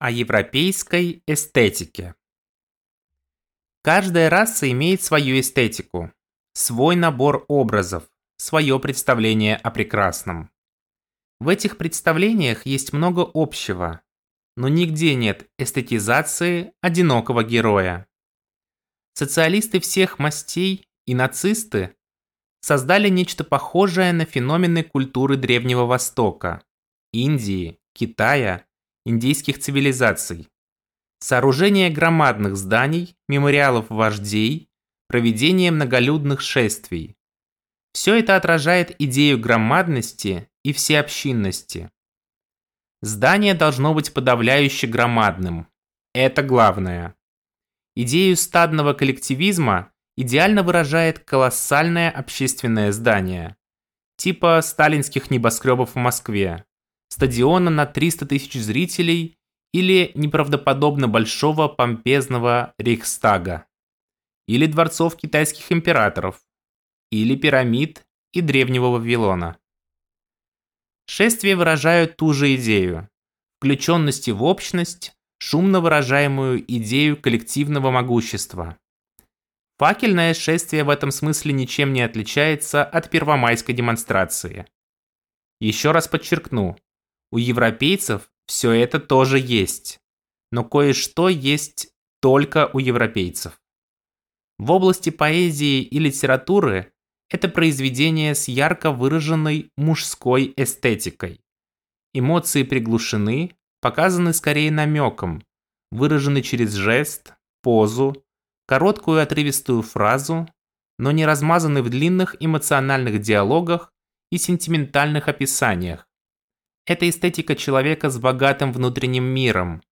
О европейской эстетике. Каждая раса имеет свою эстетику, свой набор образов, свое представление о прекрасном. В этих представлениях есть много общего, но нигде нет эстетизации одинокого героя. Социалисты всех мастей и нацисты создали нечто похожее на феномены культуры Древнего Востока, Индии, Китая индийских цивилизаций. Сооружение громадных зданий, мемориалов вождей, проведение многолюдных шествий. Все это отражает идею громадности и всеобщинности. Здание должно быть подавляюще громадным. Это главное. Идею стадного коллективизма идеально выражает колоссальное общественное здание, типа сталинских небоскребов в Москве, стадиона на 300 тысяч зрителей или неправдоподобно большого помпезного Рейхстага, или дворцов китайских императоров, или пирамид и древнего Вавилона. Шествия выражают ту же идею – включенности в общность, шумно выражаемую идею коллективного могущества. Факельное шествие в этом смысле ничем не отличается от первомайской демонстрации. Еще раз подчеркну, у европейцев все это тоже есть, но кое-что есть только у европейцев. В области поэзии и литературы это произведение с ярко выраженной мужской эстетикой. Эмоции приглушены, показаны скорее намеком, выражены через жест, позу, короткую отрывистую фразу, но не размазаны в длинных эмоциональных диалогах и сентиментальных описаниях, это эстетика человека с богатым внутренним миром,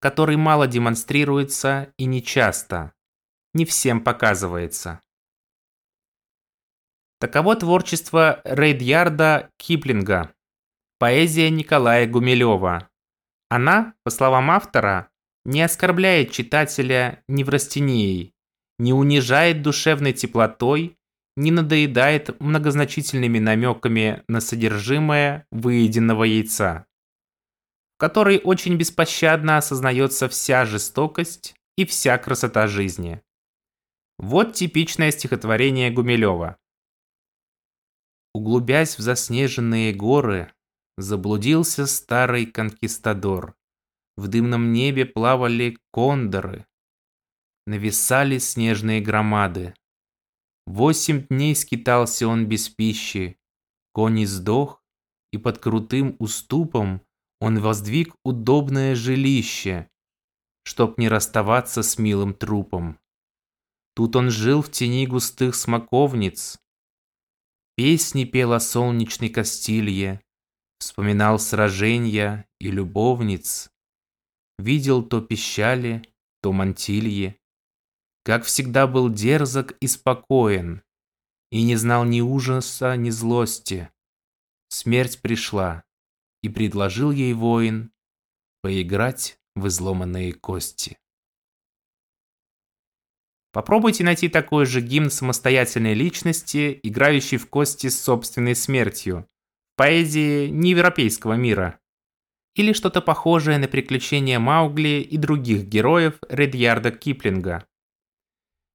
который мало демонстрируется и не часто, не всем показывается. Таково творчество Рейдьярда Киплинга, поэзия Николая Гумилева. Она, по словам автора, не оскорбляет читателя неврастенией, не унижает душевной теплотой не надоедает многозначительными намеками на содержимое выеденного яйца, в которой очень беспощадно осознается вся жестокость и вся красота жизни. Вот типичное стихотворение Гумилева. Углубясь в заснеженные горы, заблудился старый конкистадор. В дымном небе плавали кондоры, нависали снежные громады. Восемь дней скитался он без пищи. Конь издох, и под крутым уступом он воздвиг удобное жилище, чтоб не расставаться с милым трупом. Тут он жил в тени густых смоковниц, песни пел о солнечной Кастилье, вспоминал сражения и любовниц, видел то пищали, то мантилье как всегда был дерзок и спокоен, и не знал ни ужаса, ни злости. Смерть пришла, и предложил ей воин поиграть в изломанные кости. Попробуйте найти такой же гимн самостоятельной личности, играющий в кости с собственной смертью, в поэзии неевропейского мира. Или что-то похожее на приключения Маугли и других героев Редьярда Киплинга.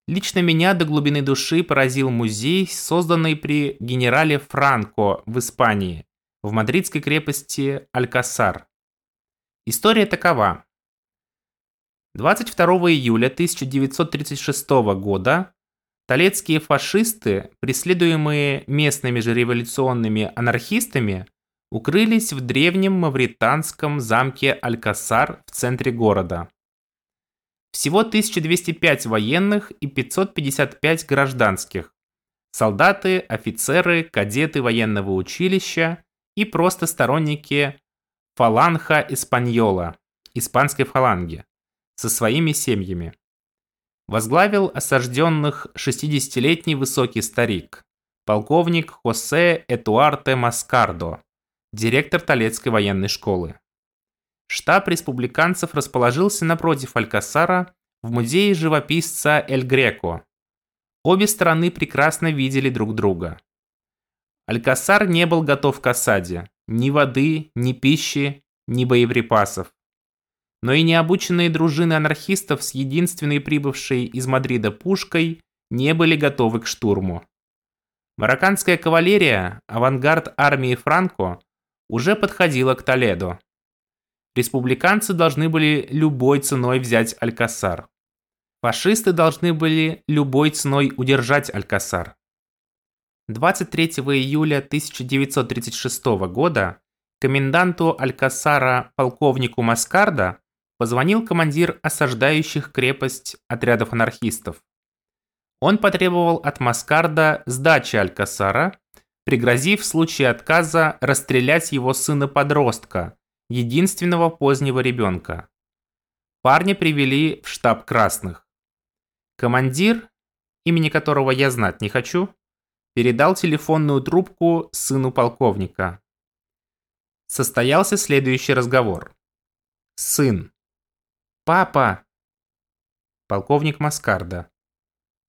Лично меня до глубины души поразил музей, созданный при генерале Франко в Испании, в мадридской крепости Алькасар. История такова. 22 июля 1936 года талецкие фашисты, преследуемые местными же революционными анархистами, укрылись в древнем мавританском замке Алькасар в центре города. Всего 1205 военных и 555 гражданских. Солдаты, офицеры, кадеты военного училища и просто сторонники фаланха Испаньола, испанской фаланги, со своими семьями. Возглавил осажденных 60-летний высокий старик, полковник Хосе Этуарте Маскардо, директор Толецкой военной школы. Штаб республиканцев расположился напротив Алькасара в музее живописца Эль Греко. Обе стороны прекрасно видели друг друга. Алькасар не был готов к осаде. Ни воды, ни пищи, ни боеприпасов. но и необученные дружины анархистов с единственной прибывшей из Мадрида пушкой не были готовы к штурму. Марокканская кавалерия, авангард армии Франко, уже подходила к Толедо. Республиканцы должны были любой ценой взять Алькасар. Фашисты должны были любой ценой удержать Алькасар. 23 июля 1936 года коменданту Алькасара полковнику Маскарда позвонил командир осаждающих крепость отрядов анархистов. Он потребовал от Маскарда сдачи Алькасара, пригрозив в случае отказа расстрелять его сына-подростка, единственного позднего ребенка. Парня привели в штаб красных. Командир, имени которого я знать не хочу, передал телефонную трубку сыну полковника. Состоялся следующий разговор. Сын. «Папа!» Полковник Маскарда.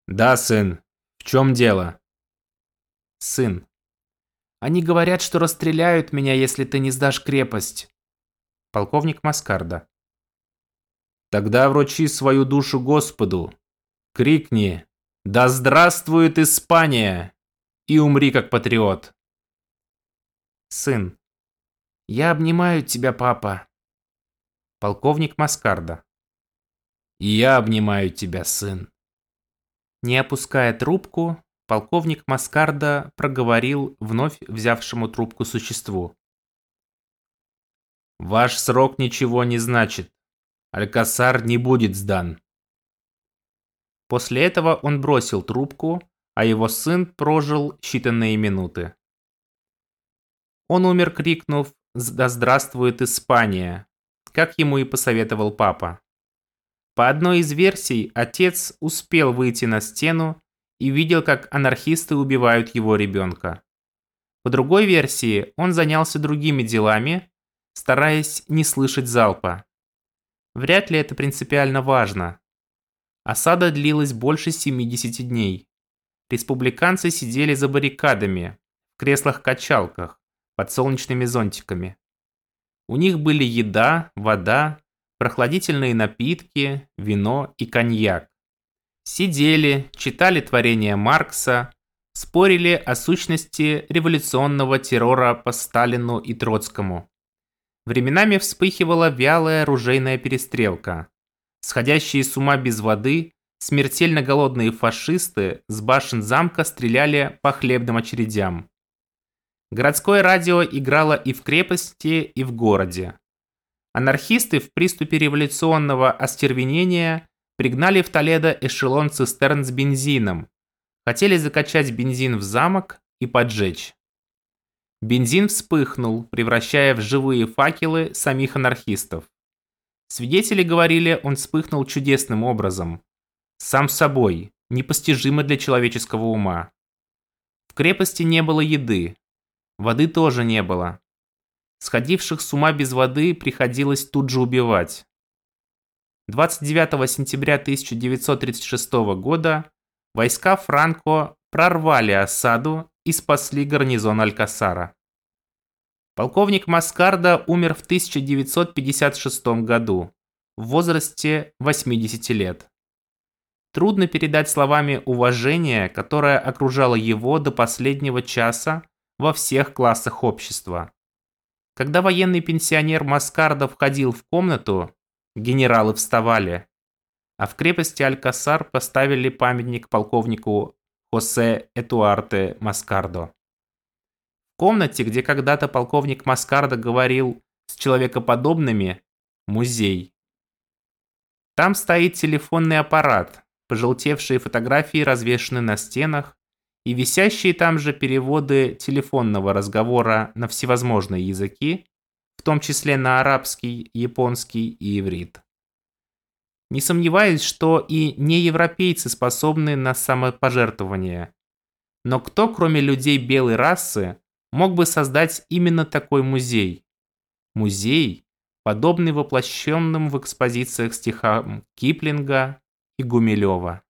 «Да, сын. В чем дело?» Сын. «Они говорят, что расстреляют меня, если ты не сдашь крепость». Полковник Маскарда. «Тогда вручи свою душу Господу. Крикни «Да здравствует Испания!» и умри как патриот». Сын. «Я обнимаю тебя, папа». Полковник Маскарда. «И я обнимаю тебя, сын». Не опуская трубку, полковник Маскарда проговорил вновь взявшему трубку существу. «Ваш срок ничего не значит. Алькасар не будет сдан». После этого он бросил трубку, а его сын прожил считанные минуты. Он умер, крикнув «Да здравствует Испания!», как ему и посоветовал папа. По одной из версий, отец успел выйти на стену и видел, как анархисты убивают его ребенка. По другой версии, он занялся другими делами, стараясь не слышать залпа. Вряд ли это принципиально важно. Осада длилась больше 70 дней. Республиканцы сидели за баррикадами, в креслах-качалках, под солнечными зонтиками. У них были еда, вода, прохладительные напитки, вино и коньяк. Сидели, читали творения Маркса, спорили о сущности революционного террора по Сталину и Троцкому. Временами вспыхивала вялая оружейная перестрелка. Сходящие с ума без воды, смертельно голодные фашисты с башен замка стреляли по хлебным очередям. Городское радио играло и в крепости, и в городе. Анархисты в приступе революционного остервенения пригнали в Толедо эшелон цистерн с бензином, хотели закачать бензин в замок и поджечь. Бензин вспыхнул, превращая в живые факелы самих анархистов. Свидетели говорили, он вспыхнул чудесным образом. Сам собой, непостижимо для человеческого ума. В крепости не было еды. Воды тоже не было. Сходивших с ума без воды приходилось тут же убивать. 29 сентября 1936 года войска Франко прорвали осаду и спасли гарнизон Алькасара. Полковник Маскарда умер в 1956 году в возрасте 80 лет. Трудно передать словами уважение, которое окружало его до последнего часа во всех классах общества. Когда военный пенсионер Маскарда входил в комнату, генералы вставали, а в крепости Алькасар поставили памятник полковнику Хосе Этуарте Маскардо. В комнате, где когда-то полковник Маскардо говорил с человекоподобными, музей. Там стоит телефонный аппарат, пожелтевшие фотографии развешаны на стенах, и висящие там же переводы телефонного разговора на всевозможные языки, в том числе на арабский, японский и иврит. Не сомневаюсь, что и неевропейцы способны на самопожертвование. Но кто, кроме людей белой расы, мог бы создать именно такой музей? Музей, подобный воплощенным в экспозициях стихам Киплинга и Гумилева.